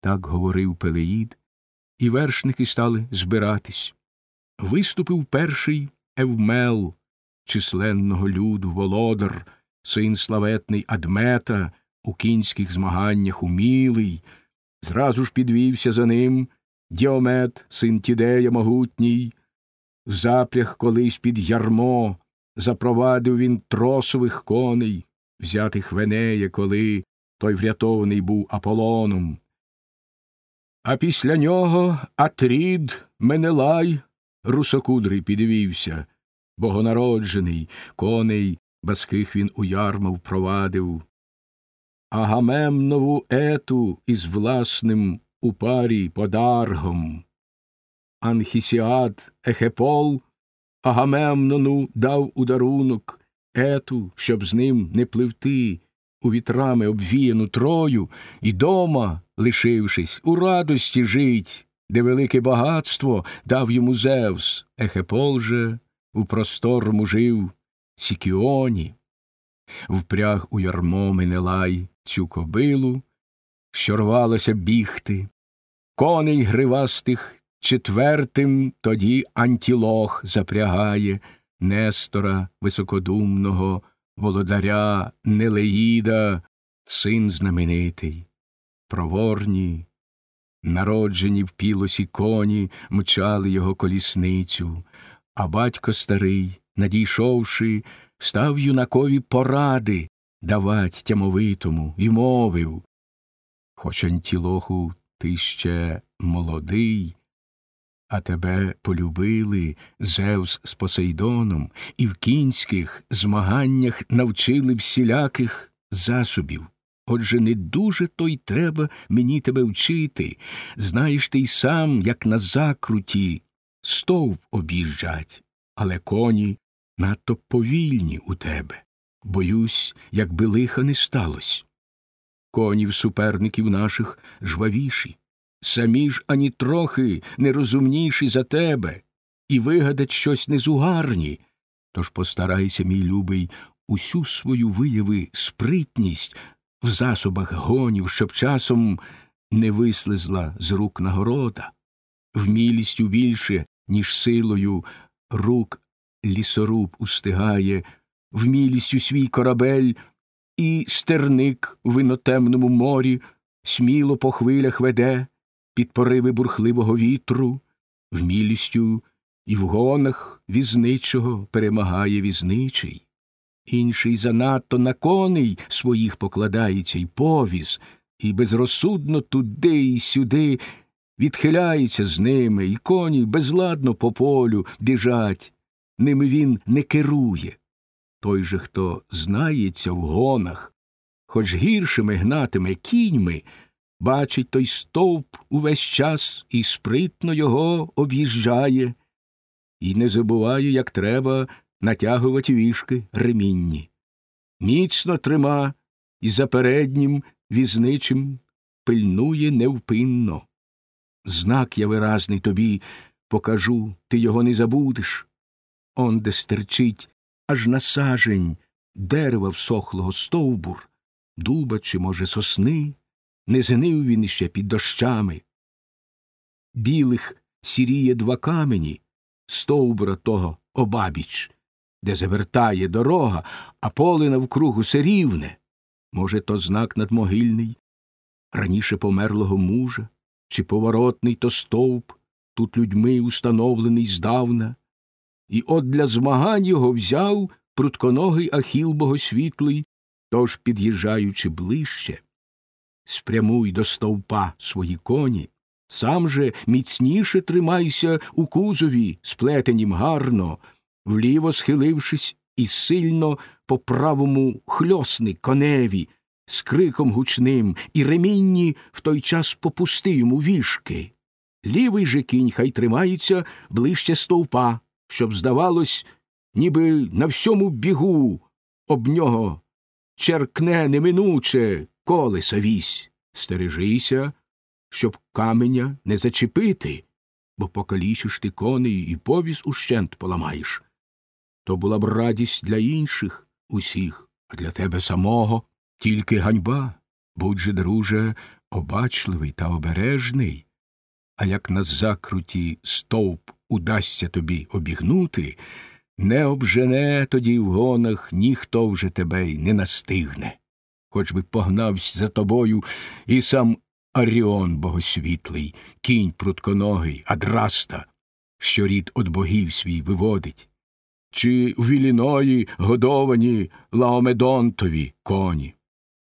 Так говорив Пелеїд, і вершники стали збиратись. Виступив перший Евмел, численного люду володар, син славетний Адмета, у кінських змаганнях умілий, зразу ж підвівся за ним Діомет, син Тідея могутній, в запряг колись під ярмо запровадив він тросових коней, взятих Венея, коли той врятований був Аполоном. А після нього Атрід Менелай русокудрий підвівся, богонароджений, коней баских він у ярма впровадив. Агамемнову ету із власним у парі подаргом. Анхісіад Ехепол Агамемнону дав ударунок ету, щоб з ним не пливти у вітрами обвіяну трою, і дома, лишившись, у радості жить, де велике багатство дав йому Зевс, Ехепол же у просторому жив Сікіоні, впряг у ярмо Менелай цю кобилу, що рвалося бігти, коней гривастих четвертим тоді антілох запрягає Нестора високодумного, володаря Нелеїда, син знаменитий, проворні, народжені в пілосі коні, мчали його колісницю, а батько старий, надійшовши, став юнакові поради давать тямовитому і мовив. Хоч антілоху ти ще молодий, а тебе полюбили Зевс з Посейдоном, і в кінських змаганнях навчили всіляких засобів. Отже, не дуже то й треба мені тебе вчити. Знаєш ти й сам, як на закруті, стовп об'їжджать, але коні надто повільні у тебе. Боюсь, якби лиха не сталося. Конів суперників наших жвавіші, самі ж ані трохи нерозумніші за тебе, і вигадать щось незугарні. Тож постарайся, мій любий, усю свою вияви спритність в засобах гонів, щоб часом не вислизла з рук нагорода, вмілістю більше, ніж силою рук лісоруб устигає, вмілістю свій корабель і стерник у винотемному морі сміло по хвилях веде під пориви бурхливого вітру, вмілістю і в гонах візничого перемагає візничий. Інший занадто на коней своїх покладається й повіз, і безрозсудно туди й сюди відхиляється з ними, і коні безладно по полю біжать, ними він не керує. Той же, хто знається в гонах, хоч гіршими гнатиме кіньми, бачить той стовп увесь час і спритно його об'їжджає, і не забуває, як треба натягувати вішки ремінні. Міцно трима і за переднім візничим пильнує невпинно. Знак я виразний тобі покажу, ти його не забудеш. Он де стерчить аж на сажень дерева всохлого стовбур, дуба чи, може, сосни, не згнив він іще під дощами. Білих сіріє два камені, стовбура того обабіч, де завертає дорога, а поле навкруг усе рівне. Може, то знак надмогильний, раніше померлого мужа, чи поворотний то стовп, тут людьми установлений здавна. І от для змагань його взяв прутконогий ахіл богосвітлий, тож, під'їжджаючи ближче, спрямуй до стовпа свої коні, сам же міцніше тримайся у кузові, сплетенім гарно, вліво схилившись і сильно по правому хльосни коневі, з криком гучним, і ремінні в той час попусти йому вішки. Лівий же кінь хай тримається ближче стовпа, щоб, здавалось, ніби на всьому бігу об нього черкне неминуче колеса вісь. Стережися, щоб каменя не зачепити, бо покалічиш ти коней і повіз ущент поламаєш. То була б радість для інших усіх, а для тебе самого тільки ганьба. Будь же, друже, обачливий та обережний, а як на закруті стовп удасться тобі обігнути, не обжене тоді в гонах ніхто вже тебе й не настигне. Хоч би погнавсь за тобою і сам Аріон богосвітлий, кінь прутконогий, адраста, що рід од богів свій виводить, чи в Іліної годовані Лаомедонтові коні.